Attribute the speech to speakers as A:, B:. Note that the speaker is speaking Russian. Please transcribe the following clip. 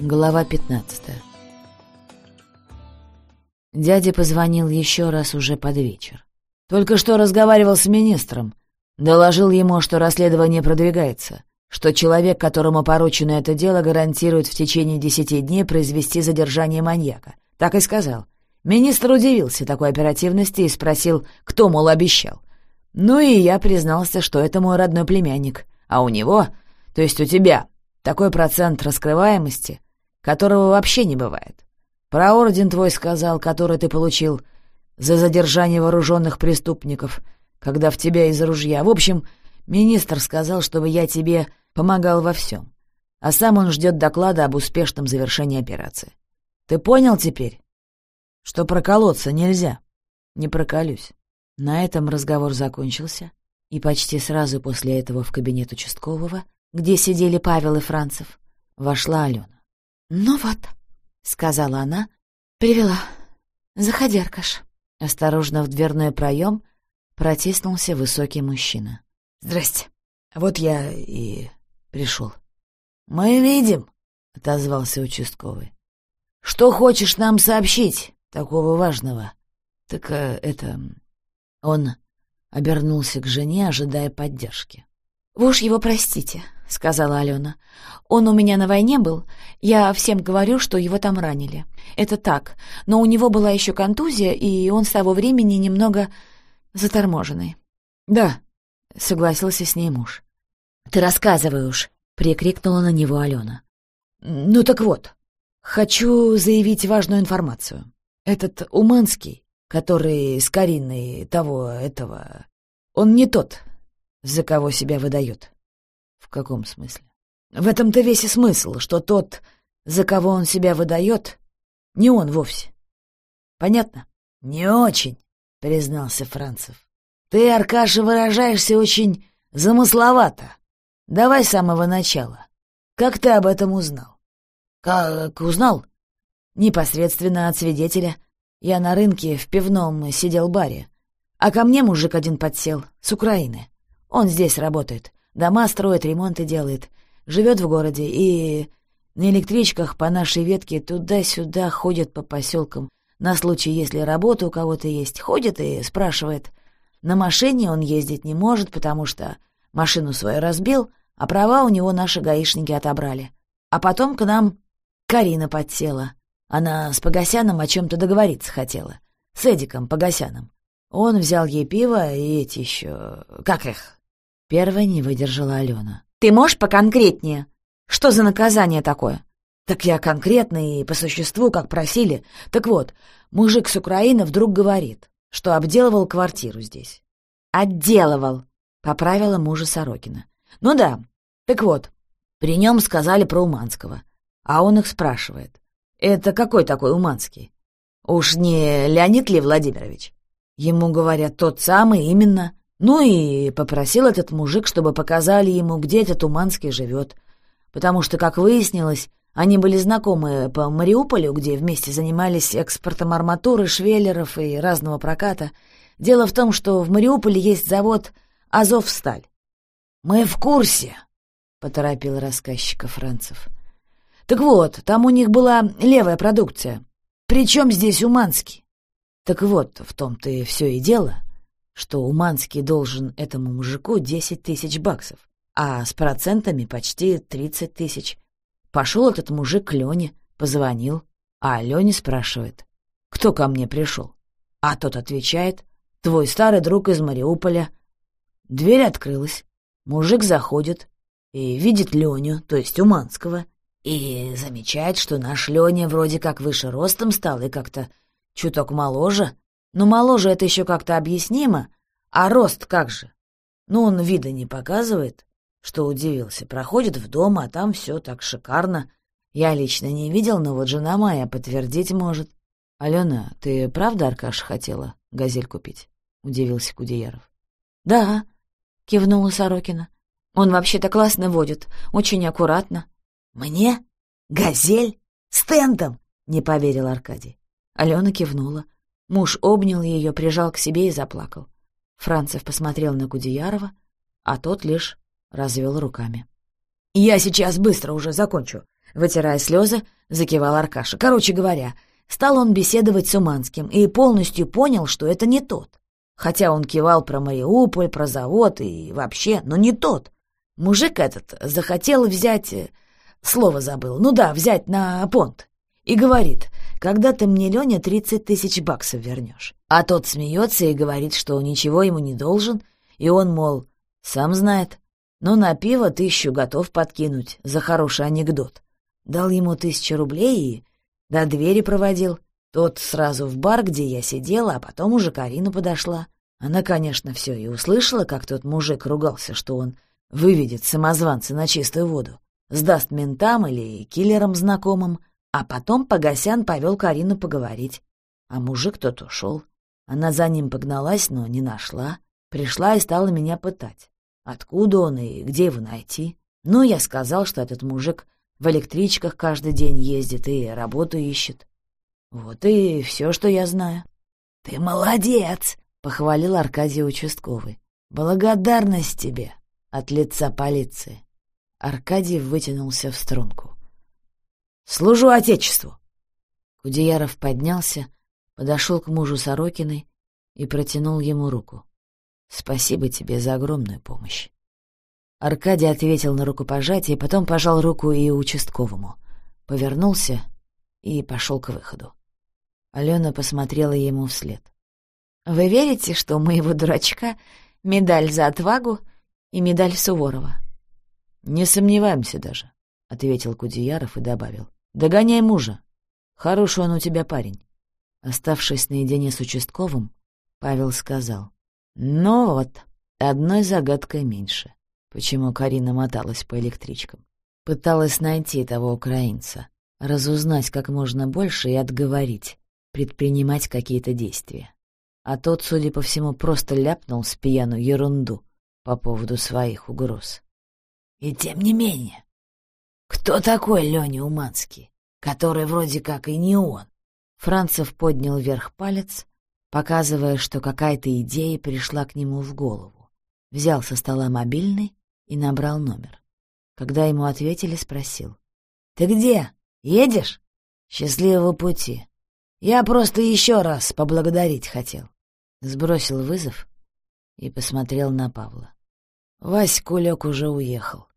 A: Глава 15 Дядя позвонил еще раз уже под вечер. Только что разговаривал с министром. Доложил ему, что расследование продвигается, что человек, которому поручено это дело, гарантирует в течение десяти дней произвести задержание маньяка. Так и сказал. Министр удивился такой оперативности и спросил, кто, мол, обещал. Ну и я признался, что это мой родной племянник, а у него, то есть у тебя, такой процент раскрываемости, которого вообще не бывает. Про орден твой сказал, который ты получил за задержание вооруженных преступников, когда в тебя из ружья. В общем, министр сказал, чтобы я тебе помогал во всем. А сам он ждет доклада об успешном завершении операции. Ты понял теперь, что проколоться нельзя? Не проколюсь. На этом разговор закончился, и почти сразу после этого в кабинет участкового, где сидели Павел и Францев, вошла Алена.
B: «Ну вот», — сказала она, — «привела. Заходи, Аркаш».
A: Осторожно в дверной проем протиснулся высокий мужчина.
C: «Здрасте. Вот я и пришел».
A: «Мы видим», — отозвался участковый. «Что хочешь нам сообщить такого важного?» «Так э, это...» Он обернулся к жене, ожидая поддержки.
B: «Вы уж его простите», — сказала Алена. «Он у меня на войне был. Я всем говорю, что его там ранили. Это так, но у него была еще контузия, и он с того времени немного заторможенный».
A: «Да», — согласился с ней муж.
B: «Ты рассказывай уж», — прикрикнула на него Алена.
A: «Ну так вот, хочу заявить важную информацию. Этот Уманский который с Кариной того, этого... Он не тот, за кого себя выдает. В каком смысле? В этом-то весь и смысл, что тот, за кого он себя выдает, не он вовсе. Понятно?
C: Не очень, признался Францев. Ты, Аркаша, выражаешься очень замысловато. Давай с самого начала. Как ты об этом узнал?
A: Как узнал? Непосредственно от свидетеля, я на рынке в пивном сидел баре, а ко мне мужик один подсел, с Украины. Он здесь работает, дома строит, ремонты делает, живет в городе и на электричках по нашей ветке туда-сюда ходит по поселкам. На случай, если работа у кого-то есть, ходит и спрашивает. На машине он ездить не может, потому что машину свою разбил, а права у него наши гаишники отобрали. А потом к нам Карина подсела. Она с Погосяном о чем-то договориться хотела. С Эдиком Погосяном. Он взял ей пиво и эти еще... Как их? Первой не выдержала Алена.
B: «Ты можешь поконкретнее? Что за наказание такое?»
A: «Так я конкретно и по существу, как просили. Так вот, мужик с Украины вдруг говорит, что обделывал квартиру здесь».
B: «Отделывал», — поправила мужа Сорокина.
A: «Ну да. Так вот, при нем сказали про Уманского. А он их спрашивает. «Это какой такой Уманский? Уж не Леонид ли Владимирович?» Ему говорят, тот самый именно. Ну и попросил этот мужик, чтобы показали ему, где этот Уманский живет. Потому что, как выяснилось, они были знакомы по Мариуполю, где вместе занимались экспортом арматуры, швеллеров и разного проката. Дело в том, что в Мариуполе есть завод «Азовсталь».
C: «Мы в курсе», —
A: поторопил рассказчика Францев. Так вот, там у них была левая продукция. Причем здесь Уманский? Так вот, в том-то и все и дело, что Уманский должен этому мужику десять тысяч баксов, а с процентами почти тридцать тысяч. Пошел этот мужик к Лене, позвонил, а Лене спрашивает, кто ко мне пришел? А тот отвечает, твой старый друг из Мариуполя. Дверь открылась, мужик заходит и видит Леню, то есть Уманского, и замечает, что наш Леня вроде как выше ростом стал и как-то чуток моложе. Но моложе это еще как-то объяснимо, а рост как же? Ну, он вида не показывает, что удивился. Проходит в дом, а там все так шикарно. Я лично не видел, но вот жена моя подтвердить может. — Алена, ты правда, Аркаш, хотела газель купить? — удивился Кудеяров.
B: — Да, — кивнула Сорокина. — Он вообще-то классно водит, очень аккуратно.
C: «Мне? Газель? С тентом?» — не поверил Аркадий.
A: Алена кивнула. Муж обнял ее, прижал к себе и заплакал. Францев посмотрел на Гудеярова, а тот лишь развел руками.
C: «Я сейчас быстро уже закончу.
A: вытирая слезы, закивал Аркаша. Короче говоря, стал он беседовать с Уманским и полностью понял, что это не тот. Хотя он кивал про Мариуполь, про завод и вообще, но не тот. Мужик этот захотел взять... Э, слово забыл. Ну да, взять на понт. И говорит, когда ты мне, Леня, тридцать тысяч баксов вернешь. А тот смеется и говорит, что ничего ему не должен, и он, мол, сам знает, но на пиво тысячу готов подкинуть за хороший анекдот. Дал ему тысячу рублей и до двери проводил. Тот сразу в бар, где я сидела, а потом уже Карина подошла. Она, конечно, все и услышала, как тот мужик ругался, что он выведет самозванца на чистую воду, сдаст ментам или киллерам знакомым, а потом Погосян повел Карину поговорить. А мужик тот ушел. Она за ним погналась, но не нашла. Пришла и стала меня пытать. Откуда он и где его найти? Ну, я сказал, что этот мужик в электричках каждый день ездит и работу ищет. Вот и все, что я знаю. — Ты молодец! — похвалил Аркадий участковый. — Благодарность тебе от лица полиции. Аркадий вытянулся в струнку. — Служу Отечеству! Кудеяров поднялся, подошел к мужу Сорокиной и протянул ему руку. Спасибо тебе за огромную помощь. Аркадий ответил на рукопожатие, потом пожал руку и участковому. Повернулся и пошел к выходу. Алена посмотрела ему вслед. «Вы верите, что у моего дурачка медаль за отвагу и медаль Суворова?» «Не сомневаемся даже», — ответил Кудеяров и добавил. «Догоняй мужа. Хороший он у тебя парень». Оставшись наедине с участковым, Павел сказал. Но вот, одной загадкой меньше. Почему Карина моталась по электричкам? Пыталась найти того украинца, разузнать как можно больше и отговорить, предпринимать какие-то действия. А тот, судя по всему, просто ляпнул с пьяну ерунду по поводу своих угроз. И тем не менее, кто такой Леня Уманский, который вроде как и не он? Францев поднял вверх палец, показывая, что какая-то идея пришла к нему в голову. Взял со стола мобильный и набрал номер. Когда ему ответили, спросил. «Ты где? Едешь?» «Счастливого пути. Я просто еще раз поблагодарить хотел». Сбросил вызов и посмотрел на Павла. Вась Кулек уже уехал.